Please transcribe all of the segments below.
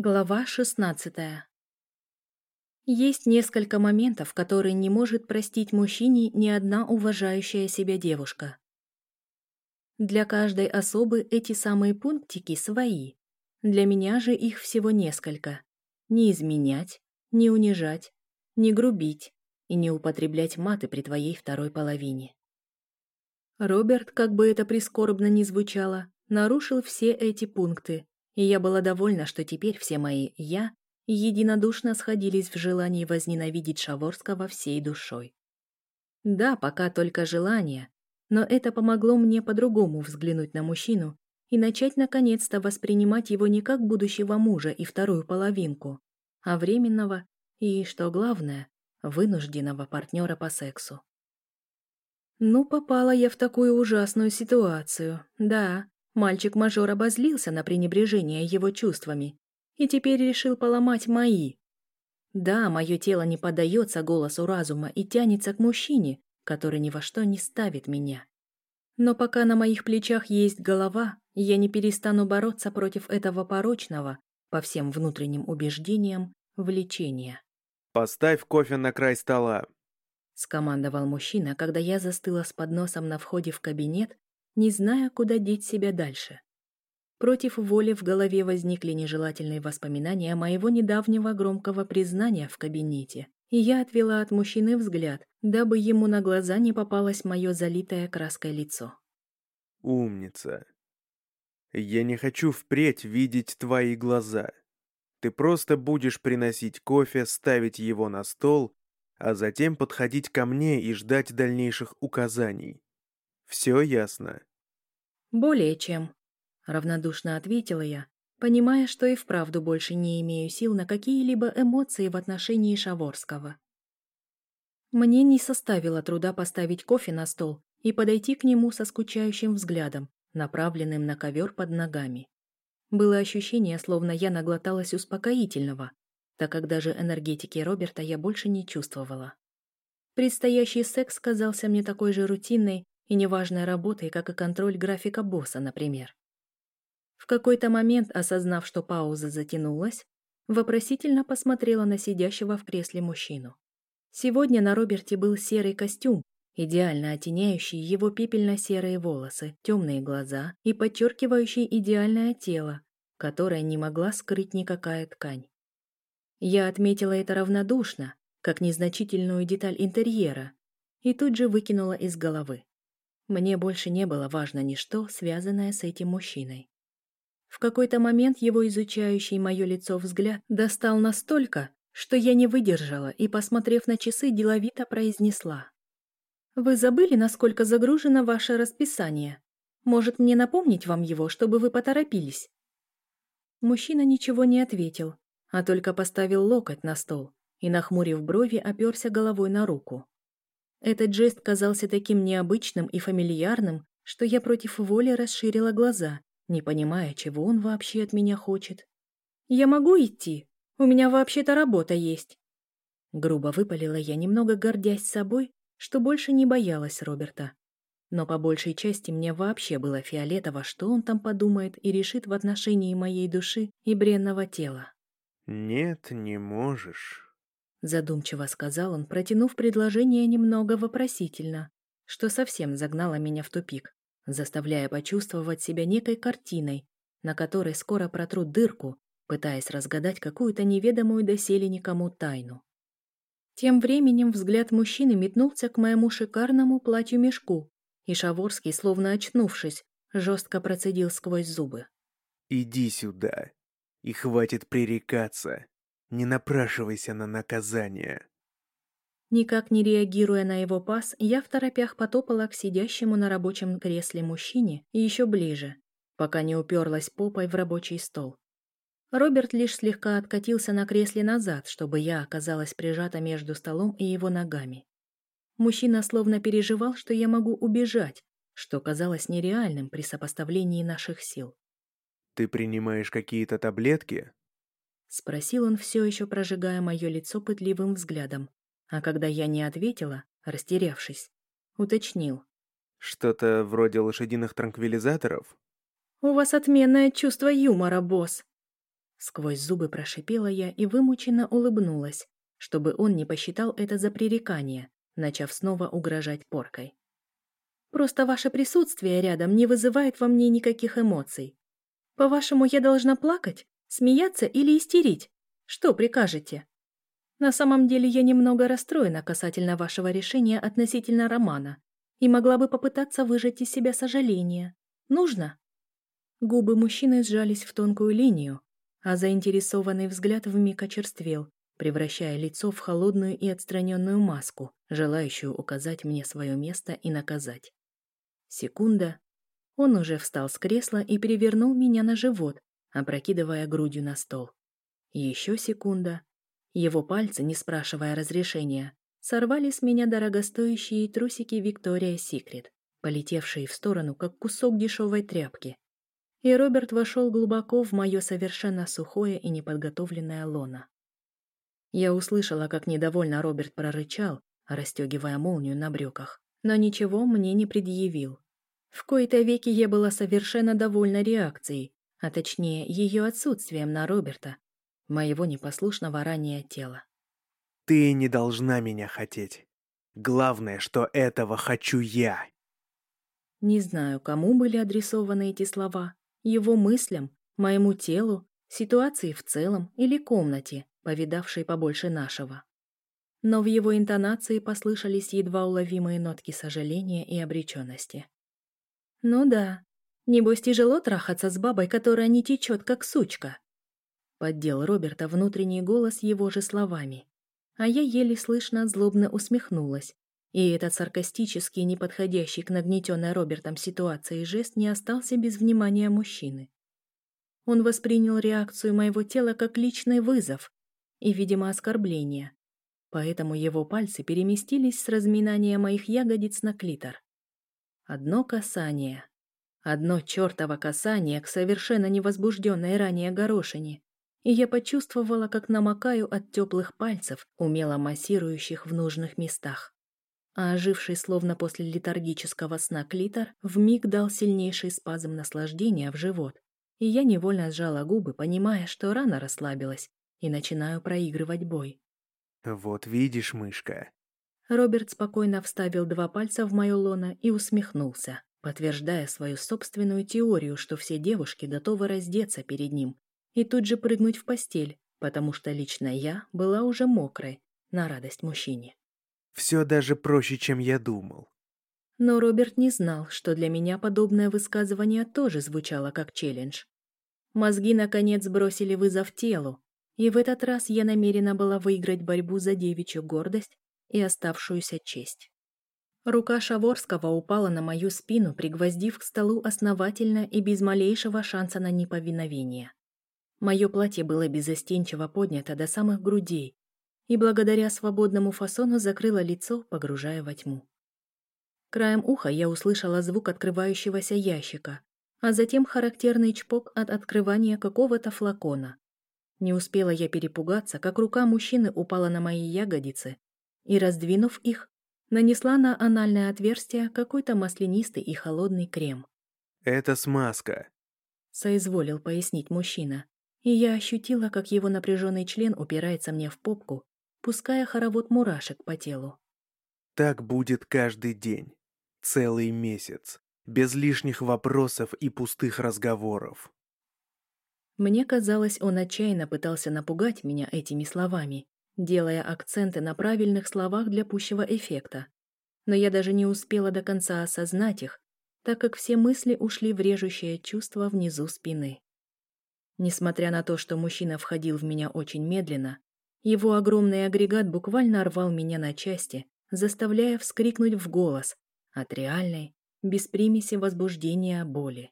Глава 16 Есть несколько моментов, которые не может простить мужчине ни одна уважающая себя девушка. Для каждой особы эти самые пунктики свои. Для меня же их всего несколько. Не изменять, не унижать, не грубить и не употреблять маты при твоей второй половине. Роберт, как бы это прискорбно ни звучало, нарушил все эти пункты, и я была довольна, что теперь все мои «я» единодушно сходились в желании возненавидеть Шаворского всей душой. Да, пока только желание, но это помогло мне по-другому взглянуть на мужчину и начать наконец-то воспринимать его не как будущего мужа и вторую половинку, а временного и, что главное, вынужденного партнера по сексу. Ну, попала я в такую ужасную ситуацию, да, Мальчик-мажор обозлился на пренебрежение его чувствами и теперь решил поломать мои. Да, мое тело не поддается голосу разума и тянется к мужчине, который ни во что не ставит меня. Но пока на моих плечах есть голова, я не перестану бороться против этого порочного, по всем внутренним убеждениям, влечения. «Поставь кофе на край стола», — скомандовал мужчина, когда я застыла с подносом на входе в кабинет не зная, куда деть себя дальше. Против воли в голове возникли нежелательные воспоминания моего недавнего громкого признания в кабинете, и я отвела от мужчины взгляд, дабы ему на глаза не попалось мое залитое краской лицо. «Умница. Я не хочу впредь видеть твои глаза. Ты просто будешь приносить кофе, ставить его на стол, а затем подходить ко мне и ждать дальнейших указаний. Все ясно?» «Более чем», — равнодушно ответила я, понимая, что и вправду больше не имею сил на какие-либо эмоции в отношении Шаворского. Мне не составило труда поставить кофе на стол и подойти к нему со скучающим взглядом, направленным на ковер под ногами. Было ощущение, словно я наглоталась успокоительного, так как даже энергетики Роберта я больше не чувствовала. Предстоящий секс казался мне такой же рутинной, и неважной работой, как и контроль графика босса, например. В какой-то момент, осознав, что пауза затянулась, вопросительно посмотрела на сидящего в кресле мужчину. Сегодня на Роберте был серый костюм, идеально оттеняющий его пепельно-серые волосы, темные глаза и подчеркивающий идеальное тело, которое не могла скрыть никакая ткань. Я отметила это равнодушно, как незначительную деталь интерьера, и тут же выкинула из головы. Мне больше не было важно ничто, связанное с этим мужчиной. В какой-то момент его изучающий мое лицо взгляд достал настолько, что я не выдержала и, посмотрев на часы, деловито произнесла. «Вы забыли, насколько загружено ваше расписание? Может, мне напомнить вам его, чтобы вы поторопились?» Мужчина ничего не ответил, а только поставил локоть на стол и, нахмурив брови, оперся головой на руку. Этот жест казался таким необычным и фамильярным, что я против воли расширила глаза, не понимая, чего он вообще от меня хочет. «Я могу идти? У меня вообще-то работа есть». Грубо выпалила я, немного гордясь собой, что больше не боялась Роберта. Но по большей части мне вообще было фиолетово, что он там подумает и решит в отношении моей души и бренного тела. «Нет, не можешь». Задумчиво сказал он, протянув предложение немного вопросительно, что совсем загнало меня в тупик, заставляя почувствовать себя некой картиной, на которой скоро протру дырку, пытаясь разгадать какую-то неведомую доселе никому тайну. Тем временем взгляд мужчины метнулся к моему шикарному платью-мешку, и Шаворский, словно очнувшись, жестко процедил сквозь зубы. «Иди сюда, и хватит пререкаться. Не напрашивайся на наказание. Никак не реагируя на его пас, я в торопях потопала к сидящему на рабочем кресле мужчине еще ближе, пока не уперлась попой в рабочий стол. Роберт лишь слегка откатился на кресле назад, чтобы я оказалась прижата между столом и его ногами. Мужчина словно переживал, что я могу убежать, что казалось нереальным при сопоставлении наших сил. «Ты принимаешь какие-то таблетки?» Спросил он, все еще прожигая мое лицо пытливым взглядом. А когда я не ответила, растерявшись, уточнил. «Что-то вроде лошадиных транквилизаторов?» «У вас отменное чувство юмора, босс!» Сквозь зубы прошипела я и вымученно улыбнулась, чтобы он не посчитал это за пререкание, начав снова угрожать поркой. «Просто ваше присутствие рядом не вызывает во мне никаких эмоций. По-вашему, я должна плакать, смеяться или истерить? Что прикажете?» На самом деле я немного расстроена касательно вашего решения относительно романа и могла бы попытаться выжать из себя сожаление. Нужно?» Губы мужчины сжались в тонкую линию, а заинтересованный взгляд вмиг очерствел, превращая лицо в холодную и отстраненную маску, желающую указать мне свое место и наказать. Секунда. Он уже встал с кресла и перевернул меня на живот, опрокидывая грудью на стол. Еще секунда, его пальцы, не спрашивая разрешения, сорвали с меня дорогостоящие трусики Виктория Секрет, полетевшие в сторону, как кусок дешевой тряпки. И Роберт вошел глубоко в мое совершенно сухое и неподготовленное лоно. Я услышала, как недовольно Роберт прорычал, расстегивая молнию на брюках, но ничего мне не предъявил. В кои-то веки я была совершенно довольна реакцией, а точнее ее отсутствием на Роберта, моего непослушного ранее тела. «Ты не должна меня хотеть. Главное, что этого хочу я». Не знаю, кому были адресованы эти слова. Его мыслям, моему телу, ситуации в целом или комнате, повидавшей побольше нашего. Но в его интонации послышались едва уловимые нотки сожаления и обреченности. «Ну да, небось тяжело трахаться с бабой, которая не течет, как сучка», Поддел Роберта внутренний голос его же словами. А я еле слышно злобно усмехнулась. И этот саркастический, неподходящий к нагнетенной Робертом ситуации жест не остался без внимания мужчины. Он воспринял реакцию моего тела как личный вызов и, видимо, оскорбление. Поэтому его пальцы переместились с разминания моих ягодиц на клитор. Одно касание. Одно чертово касание к совершенно невозбужденной ранее горошине и я почувствовала, как намокаю от теплых пальцев, умело массирующих в нужных местах. А оживший словно после летаргического сна клитор вмиг дал сильнейший спазм наслаждения в живот, и я невольно сжала губы, понимая, что рано расслабилась, и начинаю проигрывать бой. «Вот видишь, мышка». Роберт спокойно вставил два пальца в мою лоно и усмехнулся, подтверждая свою собственную теорию, что все девушки готовы раздеться перед ним, и тут же прыгнуть в постель, потому что лично я была уже мокрой, на радость мужчине. «Все даже проще, чем я думал». Но Роберт не знал, что для меня подобное высказывание тоже звучало как челлендж. Мозги, наконец, бросили вызов телу, и в этот раз я намерена была выиграть борьбу за девичью гордость и оставшуюся честь. Рука Шаворского упала на мою спину, пригвоздив к столу основательно и без малейшего шанса на неповиновение. Мое платье было безостенчиво поднято до самых грудей и благодаря свободному фасону закрыло лицо, погружая во тьму. Краем уха я услышала звук открывающегося ящика, а затем характерный чпок от открывания какого-то флакона. Не успела я перепугаться, как рука мужчины упала на мои ягодицы и, раздвинув их, нанесла на анальное отверстие какой-то маслянистый и холодный крем. «Это смазка», — соизволил пояснить мужчина и я ощутила, как его напряженный член упирается мне в попку, пуская хоровод мурашек по телу. Так будет каждый день, целый месяц, без лишних вопросов и пустых разговоров. Мне казалось, он отчаянно пытался напугать меня этими словами, делая акценты на правильных словах для пущего эффекта. Но я даже не успела до конца осознать их, так как все мысли ушли в режущее чувство внизу спины. Несмотря на то, что мужчина входил в меня очень медленно, его огромный агрегат буквально рвал меня на части, заставляя вскрикнуть в голос от реальной, без примеси возбуждения боли.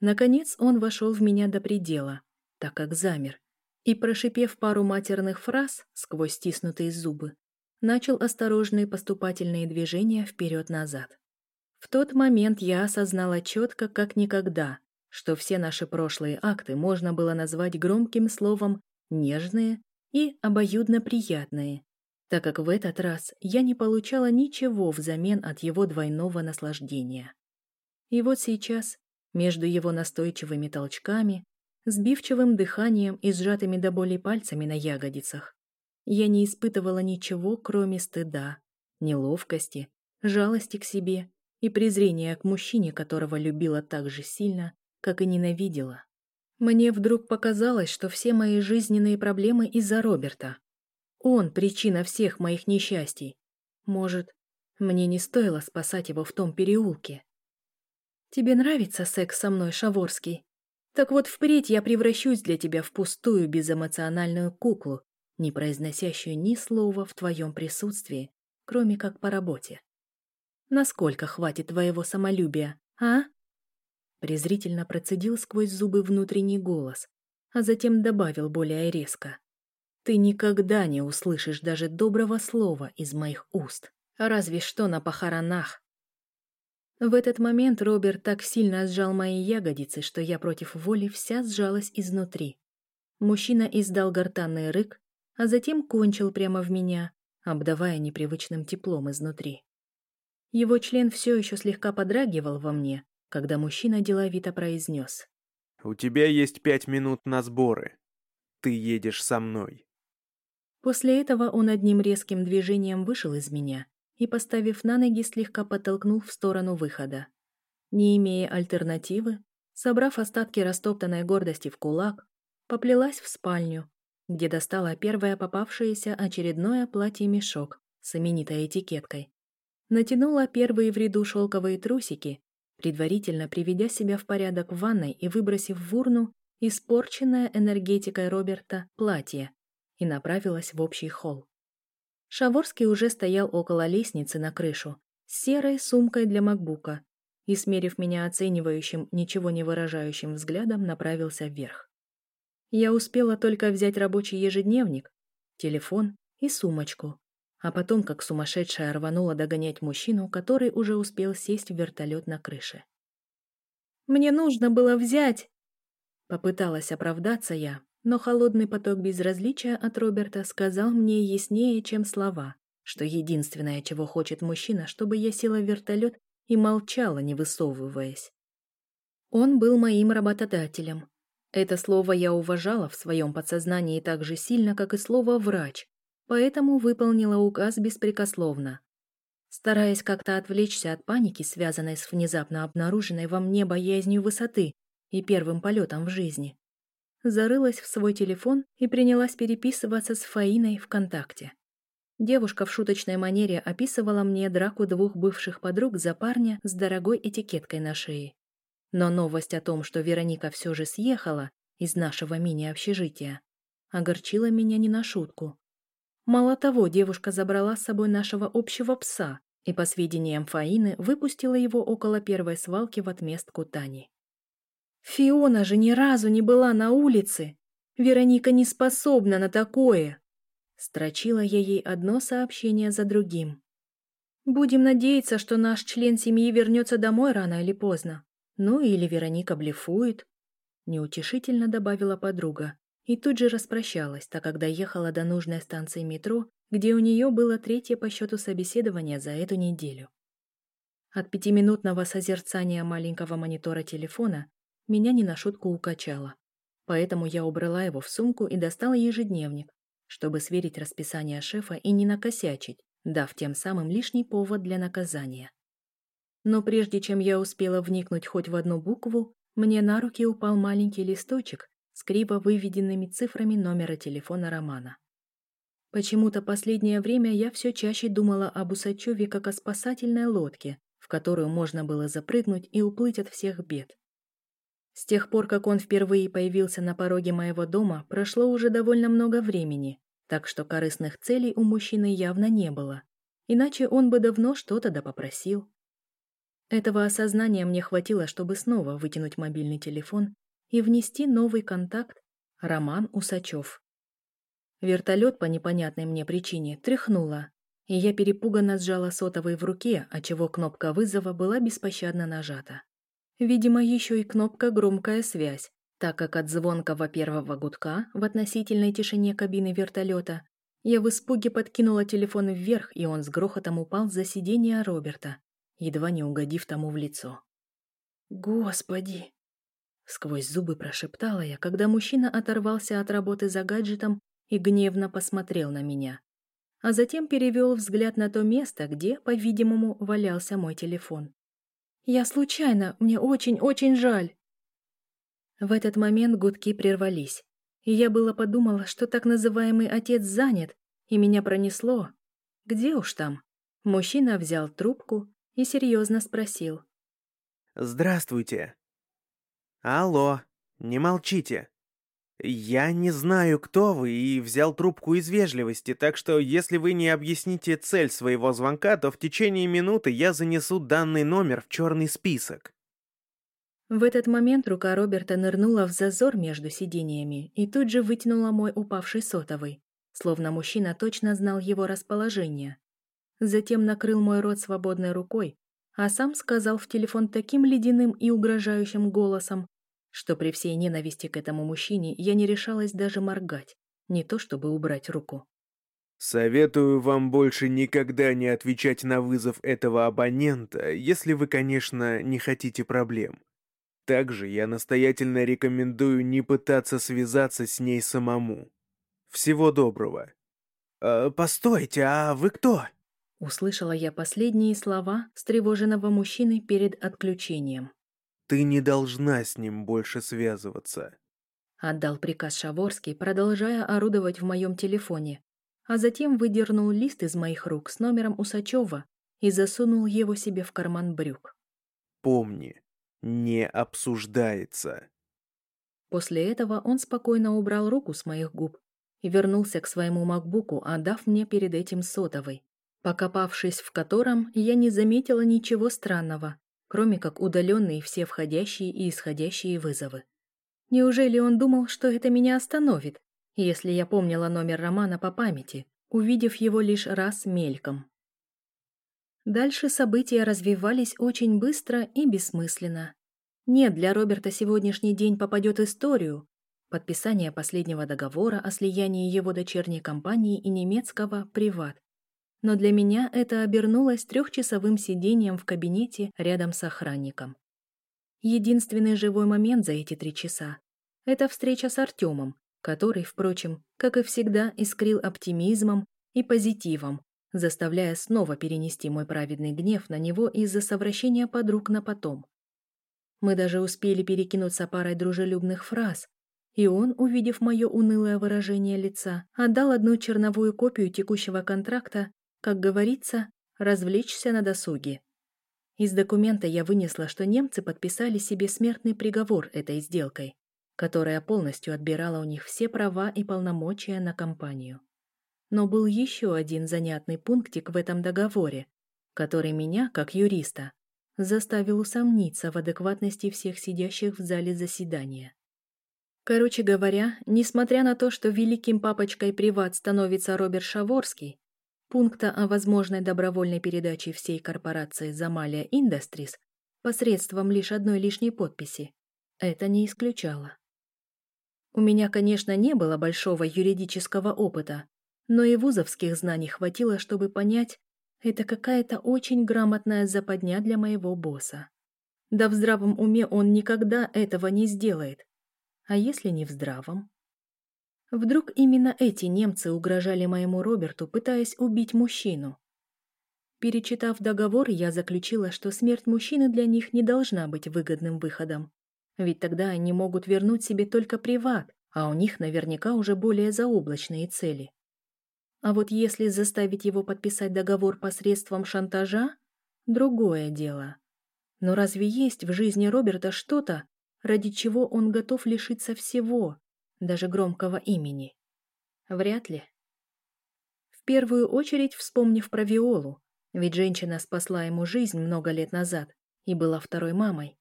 Наконец он вошел в меня до предела, так как замер, и, прошипев пару матерных фраз сквозь стиснутые зубы, начал осторожные поступательные движения вперед-назад. В тот момент я осознала четко, как никогда, что все наши прошлые акты можно было назвать громким словом «нежные» и «обоюдно приятные», так как в этот раз я не получала ничего взамен от его двойного наслаждения. И вот сейчас, между его настойчивыми толчками, сбивчивым дыханием и сжатыми до боли пальцами на ягодицах. Я не испытывала ничего, кроме стыда, неловкости, жалости к себе и презрения к мужчине, которого любила так же сильно, как и ненавидела. Мне вдруг показалось, что все мои жизненные проблемы из-за Роберта. Он — причина всех моих несчастий. Может, мне не стоило спасать его в том переулке. «Тебе нравится секс со мной, Шаворский? Так вот впредь я превращусь для тебя в пустую безэмоциональную куклу, не произносящую ни слова в твоем присутствии, кроме как по работе. Насколько хватит твоего самолюбия, а?» Презрительно процедил сквозь зубы внутренний голос, а затем добавил более резко. «Ты никогда не услышишь даже доброго слова из моих уст, разве что на похоронах». В этот момент Роберт так сильно сжал мои ягодицы, что я против воли вся сжалась изнутри. Мужчина издал гортанный рык, а затем кончил прямо в меня, обдавая непривычным теплом изнутри. Его член все еще слегка подрагивал во мне, когда мужчина деловито произнес. «У тебя есть пять минут на сборы. Ты едешь со мной». После этого он одним резким движением вышел из меня и, поставив на ноги, слегка подтолкнул в сторону выхода. Не имея альтернативы, собрав остатки растоптанной гордости в кулак, поплелась в спальню, где достала первое попавшееся очередное платье-мешок с именитой этикеткой. Натянула первые в ряду шелковые трусики предварительно приведя себя в порядок в ванной и выбросив в урну испорченное энергетикой Роберта платье, и направилась в общий холл. Шаворский уже стоял около лестницы на крышу с серой сумкой для макбука и, смерив меня оценивающим, ничего не выражающим взглядом, направился вверх. Я успела только взять рабочий ежедневник, телефон и сумочку, а потом, как сумасшедшая, рванула догонять мужчину, который уже успел сесть в вертолет на крыше. «Мне нужно было взять!» Попыталась оправдаться я, но холодный поток безразличия от Роберта сказал мне яснее, чем слова, что единственное, чего хочет мужчина, чтобы я села в вертолет и молчала, не высовываясь. Он был моим работодателем. Это слово я уважала в своем подсознании так же сильно, как и слово «врач», поэтому выполнила указ беспрекословно. Стараясь как-то отвлечься от паники, связанной с внезапно обнаруженной во мне боязнью высоты и первым полетом в жизни, зарылась в свой телефон и принялась переписываться с Фаиной ВКонтакте. Девушка в шуточной манере описывала мне драку двух бывших подруг за парня с дорогой этикеткой на шее. Но новость о том, что Вероника все же съехала из нашего мини-общежития, огорчила меня не на шутку. Мало того, девушка забрала с собой нашего общего пса и, по сведениям Фаины, выпустила его около первой свалки в отместку Тани. «Фиона же ни разу не была на улице! Вероника не способна на такое!» Строчила я ей одно сообщение за другим. «Будем надеяться, что наш член семьи вернется домой рано или поздно. Ну или Вероника блефует», — неутешительно добавила подруга и тут же распрощалась, так как доехала до нужной станции метро, где у нее было третье по счету собеседование за эту неделю. От пятиминутного созерцания маленького монитора телефона меня не на шутку укачало. Поэтому я убрала его в сумку и достала ежедневник, чтобы сверить расписание шефа и не накосячить, дав тем самым лишний повод для наказания. Но прежде чем я успела вникнуть хоть в одну букву, мне на руки упал маленький листочек с криво выведенными цифрами номера телефона Романа. Почему-то последнее время я все чаще думала об Усачеве как о спасательной лодке, в которую можно было запрыгнуть и уплыть от всех бед. С тех пор, как он впервые появился на пороге моего дома, прошло уже довольно много времени, так что корыстных целей у мужчины явно не было. Иначе он бы давно что-то да попросил. Этого осознания мне хватило, чтобы снова вытянуть мобильный телефон и внести новый контакт Роман Усачев. Вертолет по непонятной мне причине тряхнуло, и я перепуганно сжала сотовый в руке, отчего кнопка вызова была беспощадно нажата. Видимо, еще и кнопка «Громкая связь», так как от звонкого первого гудка в относительной тишине кабины вертолета я в испуге подкинула телефон вверх, и он с грохотом упал за сиденье Роберта, едва не угодив тому в лицо. «Господи!» Сквозь зубы прошептала я, когда мужчина оторвался от работы за гаджетом и гневно посмотрел на меня. А затем перевел взгляд на то место, где, по-видимому, валялся мой телефон. «Я случайно, мне очень-очень жаль!» В этот момент гудки прервались, и я было подумала, что так называемый отец занят, и меня пронесло. Где уж там? Мужчина взял трубку и серьезно спросил. «Здравствуйте». «Алло, не молчите. Я не знаю, кто вы, и взял трубку из вежливости, так что если вы не объясните цель своего звонка, то в течение минуты я занесу данный номер в черный список». В этот момент рука Роберта нырнула в зазор между сидениями и тут же вытянула мой упавший сотовый, словно мужчина точно знал его расположение. Затем накрыл мой рот свободной рукой, а сам сказал в телефон таким ледяным и угрожающим голосом, что при всей ненависти к этому мужчине я не решалась даже моргать, не то чтобы убрать руку. «Советую вам больше никогда не отвечать на вызов этого абонента, если вы, конечно, не хотите проблем. Также я настоятельно рекомендую не пытаться связаться с ней самому. Всего доброго». «Э, «Постойте, а вы кто?» Услышала я последние слова встревоженного мужчины перед отключением. «Ты не должна с ним больше связываться», — отдал приказ Шаворский, продолжая орудовать в моем телефоне, а затем выдернул лист из моих рук с номером Усачева и засунул его себе в карман брюк. «Помни, не обсуждается». После этого он спокойно убрал руку с моих губ и вернулся к своему макбуку, отдав мне перед этим сотовый, покопавшись в котором, я не заметила ничего странного, кроме как удаленные все входящие и исходящие вызовы. Неужели он думал, что это меня остановит, если я помнила номер Романа по памяти, увидев его лишь раз мельком? Дальше события развивались очень быстро и бессмысленно. Нет, для Роберта сегодняшний день попадет историю. Подписание последнего договора о слиянии его дочерней компании и немецкого «Приват», но для меня это обернулось трехчасовым сидением в кабинете рядом с охранником. Единственный живой момент за эти три часа — это встреча с Артемом, который, впрочем, как и всегда, искрил оптимизмом и позитивом, заставляя снова перенести мой праведный гнев на него из-за совращения подруг на потом. Мы даже успели перекинуться парой дружелюбных фраз, и он, увидев мое унылое выражение лица, отдал одну черновую копию текущего контракта как говорится, развлечься на досуге. Из документа я вынесла, что немцы подписали себе смертный приговор этой сделкой, которая полностью отбирала у них все права и полномочия на компанию. Но был еще один занятный пунктик в этом договоре, который меня, как юриста, заставил усомниться в адекватности всех сидящих в зале заседания. Короче говоря, несмотря на то, что великим папочкой приват становится Роберт Шаворский, Пункта о возможной добровольной передаче всей корпорации Замалия Industries посредством лишь одной лишней подписи это не исключало. У меня, конечно, не было большого юридического опыта, но и вузовских знаний хватило, чтобы понять, это какая-то очень грамотная западня для моего босса. Да в здравом уме он никогда этого не сделает. А если не в здравом? Вдруг именно эти немцы угрожали моему Роберту, пытаясь убить мужчину? Перечитав договор, я заключила, что смерть мужчины для них не должна быть выгодным выходом. Ведь тогда они могут вернуть себе только приват, а у них наверняка уже более заоблачные цели. А вот если заставить его подписать договор посредством шантажа – другое дело. Но разве есть в жизни Роберта что-то, ради чего он готов лишиться всего, даже громкого имени. Вряд ли. В первую очередь вспомнив про Виолу, ведь женщина спасла ему жизнь много лет назад и была второй мамой,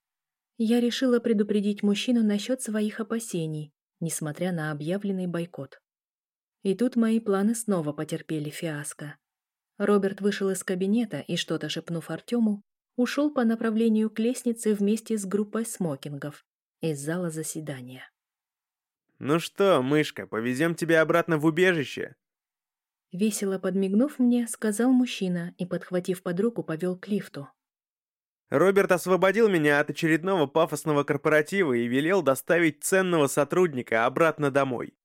я решила предупредить мужчину насчет своих опасений, несмотря на объявленный бойкот. И тут мои планы снова потерпели фиаско. Роберт вышел из кабинета и, что-то шепнув Артему, ушел по направлению к лестнице вместе с группой смокингов из зала заседания. «Ну что, мышка, повезем тебя обратно в убежище?» Весело подмигнув мне, сказал мужчина и, подхватив под руку, повел к лифту. Роберт освободил меня от очередного пафосного корпоратива и велел доставить ценного сотрудника обратно домой.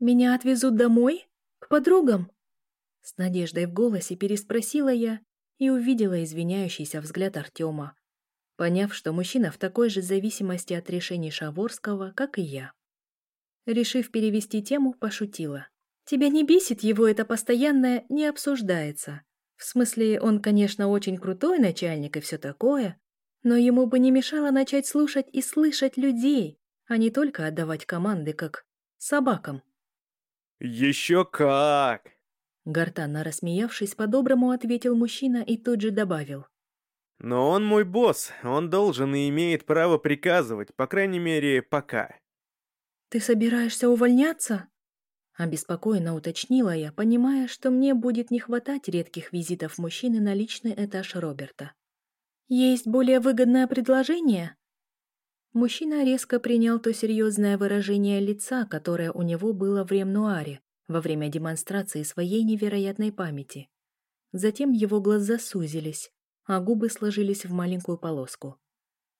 «Меня отвезут домой? К подругам?» С надеждой в голосе переспросила я и увидела извиняющийся взгляд Артема, поняв, что мужчина в такой же зависимости от решений Шаворского, как и я. Решив перевести тему, пошутила. «Тебя не бесит его это постоянное «не обсуждается»?» В смысле, он, конечно, очень крутой начальник и все такое, но ему бы не мешало начать слушать и слышать людей, а не только отдавать команды, как собакам. «Еще как!» Гортанно рассмеявшись, по-доброму ответил мужчина и тут же добавил. «Но он мой босс, он должен и имеет право приказывать, по крайней мере, пока». «Ты собираешься увольняться?» Обеспокоенно уточнила я, понимая, что мне будет не хватать редких визитов мужчины на личный этаж Роберта. «Есть более выгодное предложение?» Мужчина резко принял то серьезное выражение лица, которое у него было в ремнуаре во время демонстрации своей невероятной памяти. Затем его глаза сузились, а губы сложились в маленькую полоску.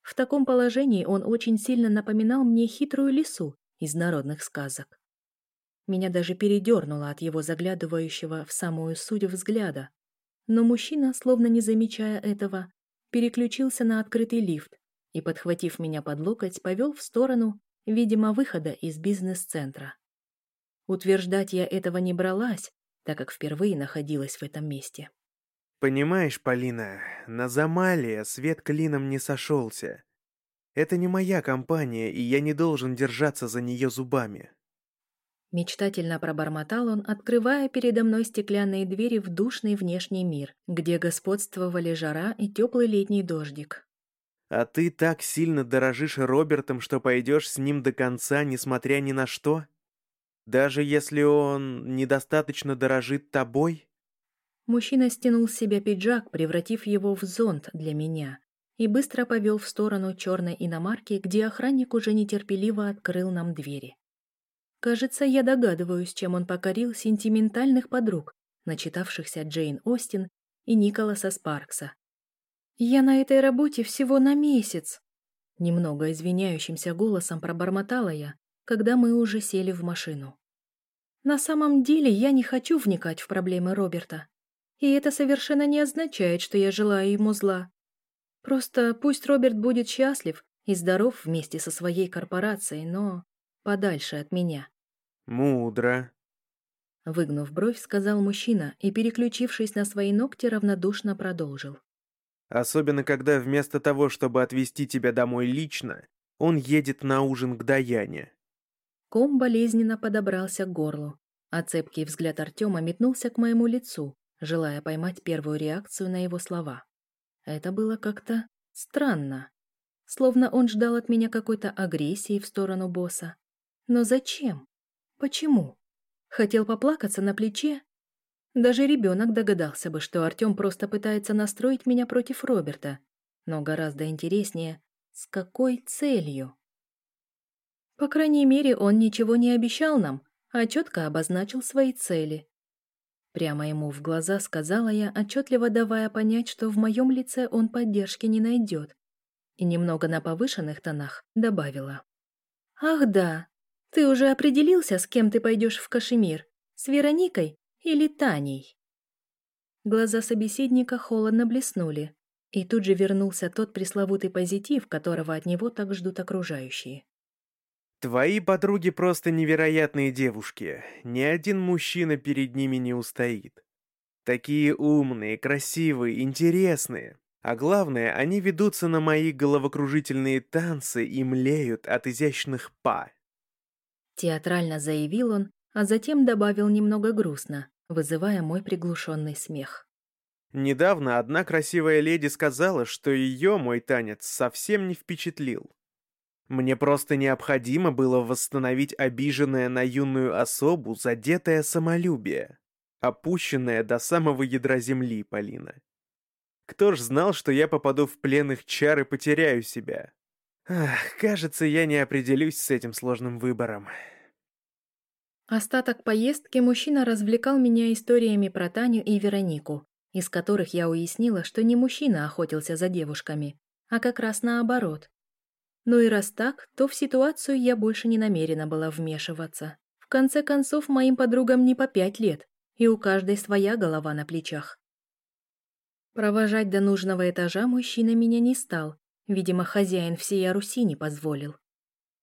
В таком положении он очень сильно напоминал мне хитрую лису из народных сказок. Меня даже передернуло от его заглядывающего в самую суть взгляда. Но мужчина, словно не замечая этого, переключился на открытый лифт и, подхватив меня под локоть, повел в сторону, видимо, выхода из бизнес-центра. Утверждать я этого не бралась, так как впервые находилась в этом месте. «Понимаешь, Полина, на Замалия свет клином не сошелся. Это не моя компания, и я не должен держаться за нее зубами. Мечтательно пробормотал он, открывая передо мной стеклянные двери в душный внешний мир, где господствовали жара и теплый летний дождик. «А ты так сильно дорожишь Робертом, что пойдешь с ним до конца, несмотря ни на что? Даже если он недостаточно дорожит тобой?» Мужчина стянул с себя пиджак, превратив его в зонт для меня, и быстро повел в сторону черной иномарки, где охранник уже нетерпеливо открыл нам двери. Кажется, я догадываюсь, чем он покорил сентиментальных подруг, начитавшихся Джейн Остин и Николаса Спаркса. «Я на этой работе всего на месяц», — немного извиняющимся голосом пробормотала я, когда мы уже сели в машину. «На самом деле я не хочу вникать в проблемы Роберта, и это совершенно не означает, что я желаю ему зла. Просто пусть Роберт будет счастлив и здоров вместе со своей корпорацией, но подальше от меня. «Мудро», — выгнув бровь, сказал мужчина и, переключившись на свои ногти, равнодушно продолжил. «Особенно, когда вместо того, чтобы отвезти тебя домой лично, он едет на ужин к Даяне». Ком болезненно подобрался к горлу, а цепкий взгляд Артема метнулся к моему лицу, желая поймать первую реакцию на его слова. Это было как-то странно. Словно он ждал от меня какой-то агрессии в сторону босса. Но зачем? Почему? Хотел поплакаться на плече? Даже ребенок догадался бы, что Артем просто пытается настроить меня против Роберта. Но гораздо интереснее, с какой целью? По крайней мере, он ничего не обещал нам, а четко обозначил свои цели. Прямо ему в глаза сказала я, отчетливо давая понять, что в моем лице он поддержки не найдет. И немного на повышенных тонах добавила. «Ах да, ты уже определился, с кем ты пойдешь в Кашемир? С Вероникой или Таней?» Глаза собеседника холодно блеснули, и тут же вернулся тот пресловутый позитив, которого от него так ждут окружающие. «Твои подруги просто невероятные девушки. Ни один мужчина перед ними не устоит. Такие умные, красивые, интересные. А главное, они ведутся на мои головокружительные танцы и млеют от изящных па. Театрально заявил он, а затем добавил немного грустно, вызывая мой приглушенный смех. Недавно одна красивая леди сказала, что ее мой танец совсем не впечатлил. Мне просто необходимо было восстановить обиженное на юную особу задетое самолюбие, опущенное до самого ядра земли, Полина. Кто ж знал, что я попаду в плен их чар и потеряю себя? Ах, кажется, я не определюсь с этим сложным выбором. Остаток поездки мужчина развлекал меня историями про Таню и Веронику, из которых я уяснила, что не мужчина охотился за девушками, а как раз наоборот. Ну и раз так, то в ситуацию я больше не намерена была вмешиваться. В конце концов, моим подругам не по пять лет, и у каждой своя голова на плечах. Провожать до нужного этажа мужчина меня не стал, видимо, хозяин всей Руси не позволил.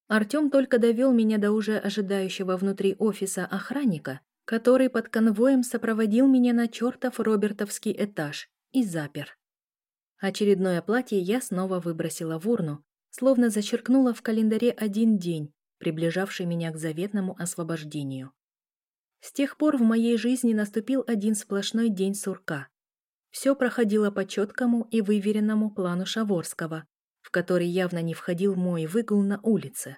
Артем только довел меня до уже ожидающего внутри офиса охранника, который под конвоем сопроводил меня на чертов робертовский этаж и запер. Очередное платье я снова выбросила в урну, словно зачеркнула в календаре один день, приближавший меня к заветному освобождению. С тех пор в моей жизни наступил один сплошной день сурка. Все проходило по четкому и выверенному плану Шаворского, в который явно не входил мой выгул на улице.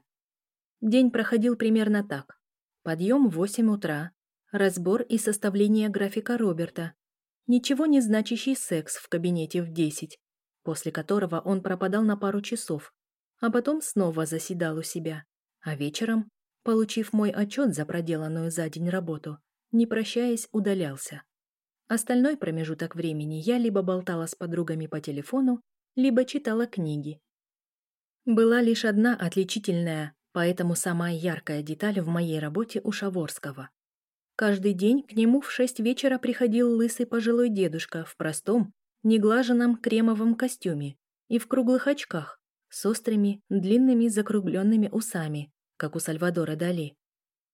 День проходил примерно так. Подъем в 8 утра, разбор и составление графика Роберта, ничего не значащий секс в кабинете в 10, после которого он пропадал на пару часов, а потом снова заседал у себя, а вечером, получив мой отчет за проделанную за день работу, не прощаясь, удалялся. Остальной промежуток времени я либо болтала с подругами по телефону, либо читала книги. Была лишь одна отличительная, поэтому самая яркая деталь в моей работе у Шаворского. Каждый день к нему в шесть вечера приходил лысый пожилой дедушка в простом, неглаженном кремовом костюме и в круглых очках с острыми, длинными закругленными усами, как у Сальвадора Дали,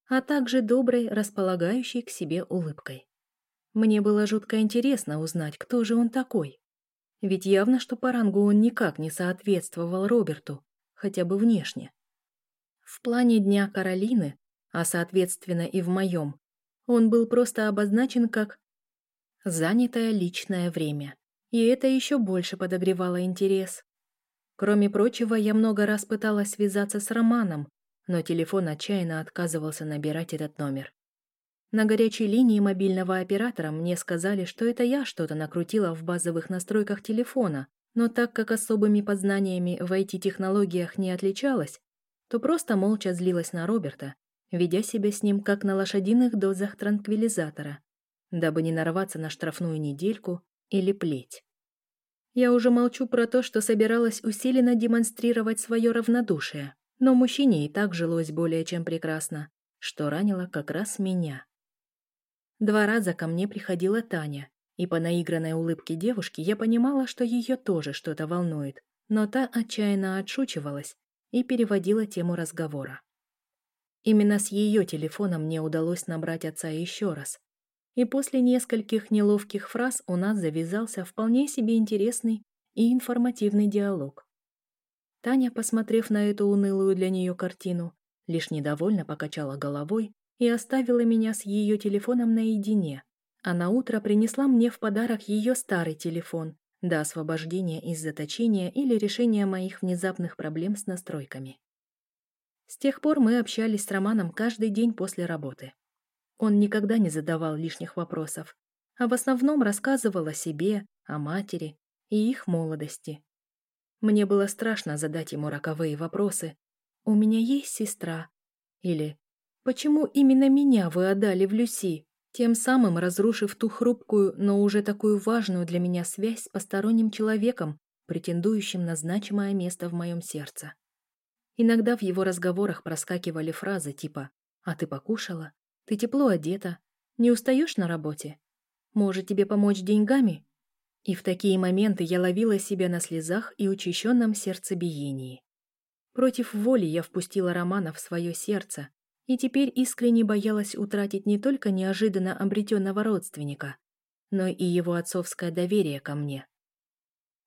а также доброй, располагающей к себе улыбкой. Мне было жутко интересно узнать, кто же он такой. Ведь явно, что по рангу он никак не соответствовал Роберту, хотя бы внешне. В плане Дня Каролины, а соответственно и в моем, он был просто обозначен как «занятое личное время». И это еще больше подогревало интерес. Кроме прочего, я много раз пыталась связаться с Романом, но телефон отчаянно отказывался набирать этот номер. На горячей линии мобильного оператора мне сказали, что это я что-то накрутила в базовых настройках телефона, но так как особыми познаниями в IT-технологиях не отличалась, то просто молча злилась на Роберта, ведя себя с ним как на лошадиных дозах транквилизатора, дабы не нарваться на штрафную недельку или плеть. Я уже молчу про то, что собиралась усиленно демонстрировать свое равнодушие, но мужчине и так жилось более чем прекрасно, что ранило как раз меня. Два раза ко мне приходила Таня, и по наигранной улыбке девушки я понимала, что ее тоже что-то волнует, но та отчаянно отшучивалась и переводила тему разговора. Именно с ее телефона мне удалось набрать отца еще раз. И после нескольких неловких фраз у нас завязался вполне себе интересный и информативный диалог. Таня, посмотрев на эту унылую для нее картину, лишь недовольно покачала головой и оставила меня с ее телефоном наедине, а на утро принесла мне в подарок ее старый телефон до освобождения из заточения или решения моих внезапных проблем с настройками. С тех пор мы общались с Романом каждый день после работы. Он никогда не задавал лишних вопросов, а в основном рассказывал о себе, о матери и их молодости. Мне было страшно задать ему роковые вопросы. «У меня есть сестра?» Или Почему именно меня вы отдали в Люси, тем самым разрушив ту хрупкую, но уже такую важную для меня связь с посторонним человеком, претендующим на значимое место в моем сердце? Иногда в его разговорах проскакивали фразы типа «А ты покушала? Ты тепло одета? Не устаешь на работе? Может, тебе помочь деньгами?» И в такие моменты я ловила себя на слезах и учащенном сердцебиении. Против воли я впустила Романа в свое сердце, и теперь искренне боялась утратить не только неожиданно обретенного родственника, но и его отцовское доверие ко мне.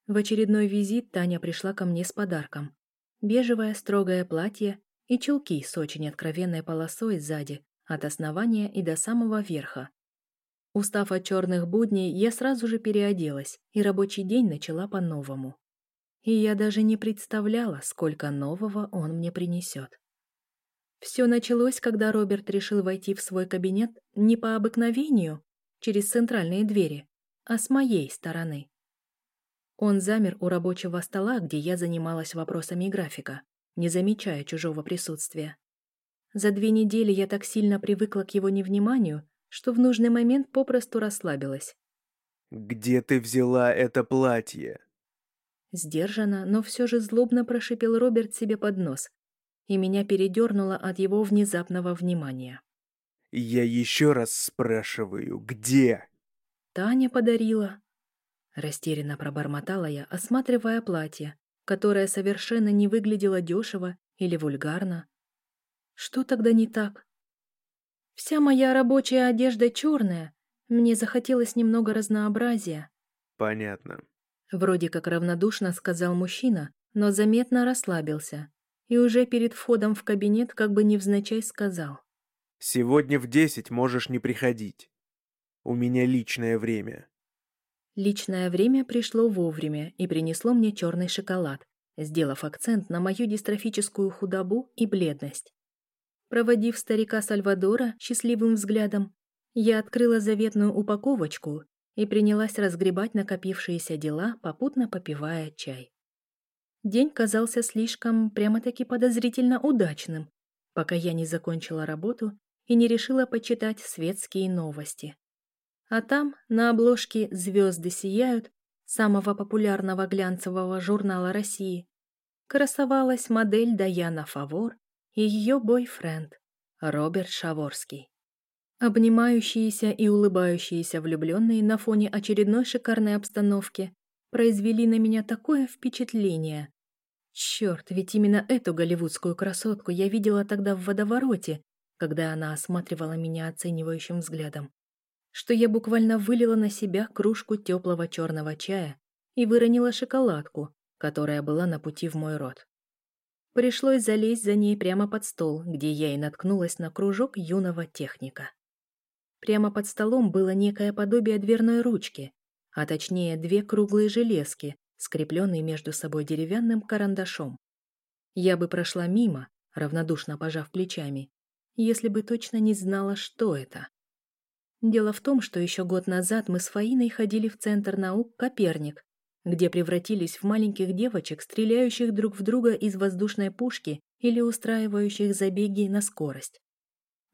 В очередной визит Таня пришла ко мне с подарком. Бежевое строгое платье и чулки с очень откровенной полосой сзади, от основания и до самого верха. Устав от черных будней, я сразу же переоделась, и рабочий день начала по-новому. И я даже не представляла, сколько нового он мне принесет. Все началось, когда Роберт решил войти в свой кабинет не по обыкновению, через центральные двери, а с моей стороны. Он замер у рабочего стола, где я занималась вопросами графика, не замечая чужого присутствия. За две недели я так сильно привыкла к его невниманию, что в нужный момент попросту расслабилась. Где ты взяла это платье? Сдержанно, но все же злобно прошипел Роберт себе под нос, и меня передернуло от его внезапного внимания. Я еще раз спрашиваю, где? Таня подарила. Растерянно пробормотала я, осматривая платье, которое совершенно не выглядело дешево или вульгарно. Что тогда не так? Вся моя рабочая одежда черная, мне захотелось немного разнообразия. Понятно. Вроде как равнодушно сказал мужчина, но заметно расслабился. И уже перед входом в кабинет как бы невзначай сказал. «Сегодня в десять можешь не приходить. У меня личное время». Личное время пришло вовремя и принесло мне черный шоколад, сделав акцент на мою дистрофическую худобу и бледность. Проводив старика Сальвадора счастливым взглядом, я открыла заветную упаковочку и принялась разгребать накопившиеся дела, попутно попивая чай. День казался слишком прямо-таки подозрительно удачным, пока я не закончила работу и не решила почитать светские новости. А там, на обложке «Звезды сияют» самого популярного глянцевого журнала России, красовалась модель Даяна Фавор и ее бойфренд Роберт Шаворский. Обнимающиеся и улыбающиеся влюбленные на фоне очередной шикарной обстановки произвели на меня такое впечатление. Черт, ведь именно эту голливудскую красотку я видела тогда в водовороте, когда она осматривала меня оценивающим взглядом, что я буквально вылила на себя кружку теплого черного чая и выронила шоколадку, которая была на пути в мой рот. Пришлось залезть за ней прямо под стол, где я и наткнулась на кружок юного техника. Прямо под столом было некое подобие дверной ручки, а точнее две круглые железки, скрепленные между собой деревянным карандашом. Я бы прошла мимо, равнодушно пожав плечами, если бы точно не знала, что это. Дело в том, что еще год назад мы с Фаиной ходили в Центр наук «Коперник», где превратились в маленьких девочек, стреляющих друг в друга из воздушной пушки или устраивающих забеги на скорость.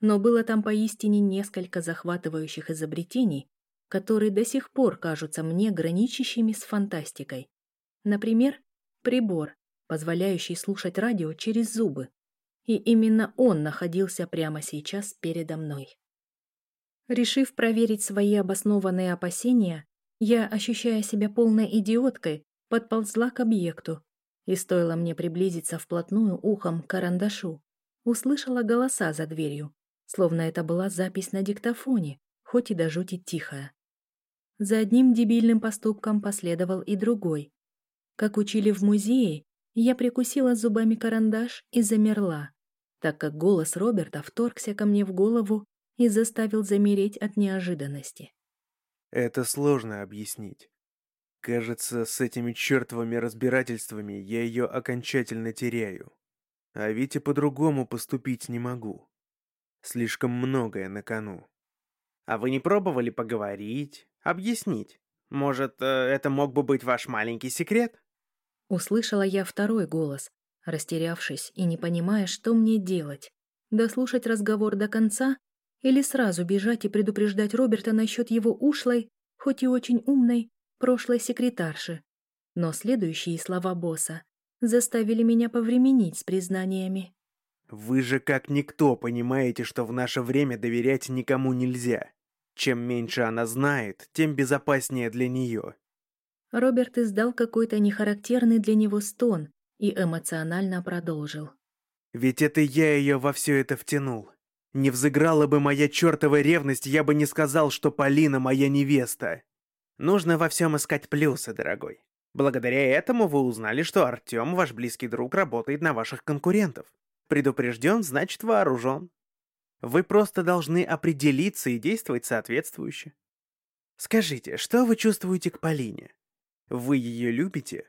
Но было там поистине несколько захватывающих изобретений, которые до сих пор кажутся мне граничащими с фантастикой. Например, прибор, позволяющий слушать радио через зубы. И именно он находился прямо сейчас передо мной. Решив проверить свои обоснованные опасения, я, ощущая себя полной идиоткой, подползла к объекту, и стоило мне приблизиться вплотную ухом к карандашу, услышала голоса за дверью, словно это была запись на диктофоне, хоть и до жути тихая. За одним дебильным поступком последовал и другой. Как учили в музее, я прикусила зубами карандаш и замерла, так как голос Роберта вторгся ко мне в голову и заставил замереть от неожиданности. Это сложно объяснить. Кажется, с этими чертовыми разбирательствами я ее окончательно теряю. А ведь и по-другому поступить не могу. Слишком многое на кону. А вы не пробовали поговорить, объяснить? Может, э, это мог бы быть ваш маленький секрет? Услышала я второй голос, растерявшись и не понимая, что мне делать. Дослушать разговор до конца или сразу бежать и предупреждать Роберта насчет его ушлой, хоть и очень умной, прошлой секретарши. Но следующие слова босса заставили меня повременить с признаниями. Вы же как никто понимаете, что в наше время доверять никому нельзя. Чем меньше она знает, тем безопаснее для нее. Роберт издал какой-то нехарактерный для него стон и эмоционально продолжил. Ведь это я ее во все это втянул. Не взыграла бы моя чертова ревность, я бы не сказал, что Полина моя невеста. Нужно во всем искать плюсы, дорогой. Благодаря этому вы узнали, что Артем, ваш близкий друг, работает на ваших конкурентов. Предупрежден, значит вооружен. Вы просто должны определиться и действовать соответствующе. Скажите, что вы чувствуете к Полине? Вы ее любите?